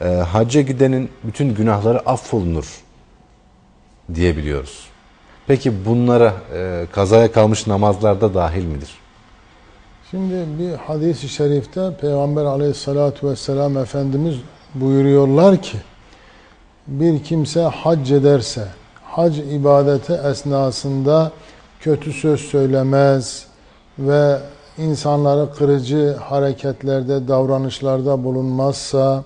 e, hacca gidenin bütün günahları affolunur diyebiliyoruz. Peki bunlara e, kazaya kalmış namazlarda dahil midir? Şimdi bir hadis-i şerifte Peygamber aleyhissalatu vesselam Efendimiz buyuruyorlar ki bir kimse hac ederse hac ibadeti esnasında kötü söz söylemez ve insanları kırıcı hareketlerde, davranışlarda bulunmazsa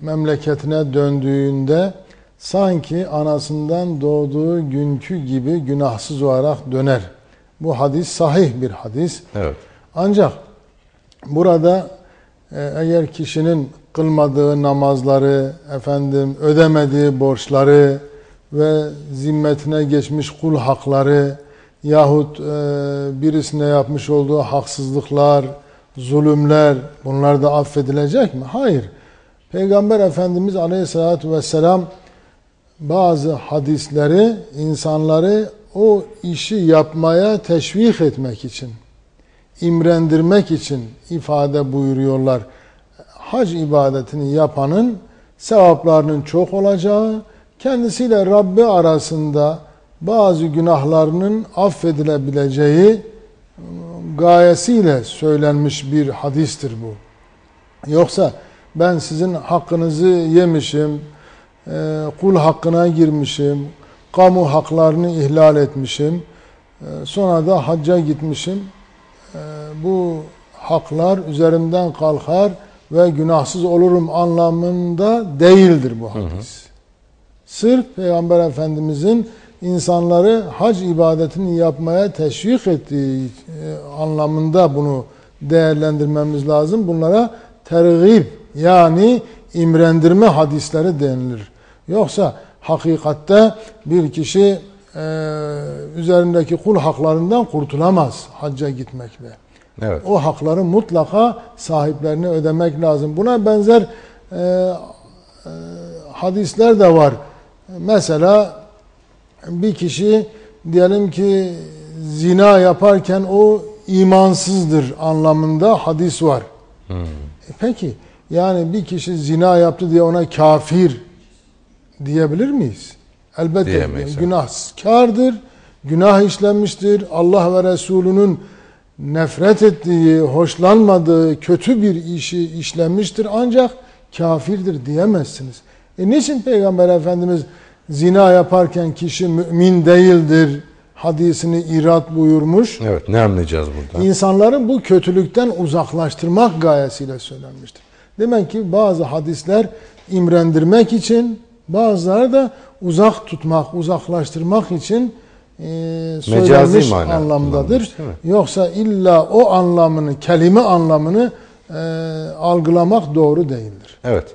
memleketine döndüğünde sanki anasından doğduğu günkü gibi günahsız olarak döner. Bu hadis sahih bir hadis. Evet. Ancak burada e, eğer kişinin kılmadığı namazları, efendim ödemediği borçları ve zimmetine geçmiş kul hakları yahut e, birisine yapmış olduğu haksızlıklar, zulümler bunlar da affedilecek mi? Hayır. Peygamber Efendimiz Aleyhisselatü Vesselam bazı hadisleri insanları o işi yapmaya teşvik etmek için, imrendirmek için ifade buyuruyorlar. Hac ibadetini yapanın sevaplarının çok olacağı, kendisiyle Rabbi arasında bazı günahlarının affedilebileceği gayesiyle söylenmiş bir hadistir bu. Yoksa ben sizin hakkınızı yemişim, e, kul hakkına girmişim, kamu haklarını ihlal etmişim, e, sonra da hacca gitmişim. E, bu haklar üzerimden kalkar ve günahsız olurum anlamında değildir bu hadis. Hı hı. Sırf Peygamber Efendimizin insanları hac ibadetini yapmaya teşvik ettiği anlamında bunu değerlendirmemiz lazım. Bunlara tergib yani imrendirme hadisleri denilir. Yoksa hakikatte bir kişi e, üzerindeki kul haklarından kurtulamaz hacca gitmekle. Evet. O hakları mutlaka sahiplerine ödemek lazım. Buna benzer e, e, hadisler de var. Mesela bir kişi diyelim ki zina yaparken o imansızdır anlamında hadis var. Hmm. E peki yani bir kişi zina yaptı diye ona kafir diyebilir miyiz? Elbette Diyemeyiz. günahkardır, günah işlenmiştir. Allah ve Resulünün nefret ettiği, hoşlanmadığı kötü bir işi işlenmiştir ancak kafirdir diyemezsiniz. E niçin Peygamber Efendimiz zina yaparken kişi mümin değildir hadisini irat buyurmuş? Evet ne anlayacağız burada? İnsanları bu kötülükten uzaklaştırmak gayesiyle söylenmiştir. Demek ki bazı hadisler imrendirmek için bazıları da uzak tutmak, uzaklaştırmak için e, söylenmiş anlamdadır. Yoksa illa o anlamını, kelime anlamını e, algılamak doğru değildir. Evet.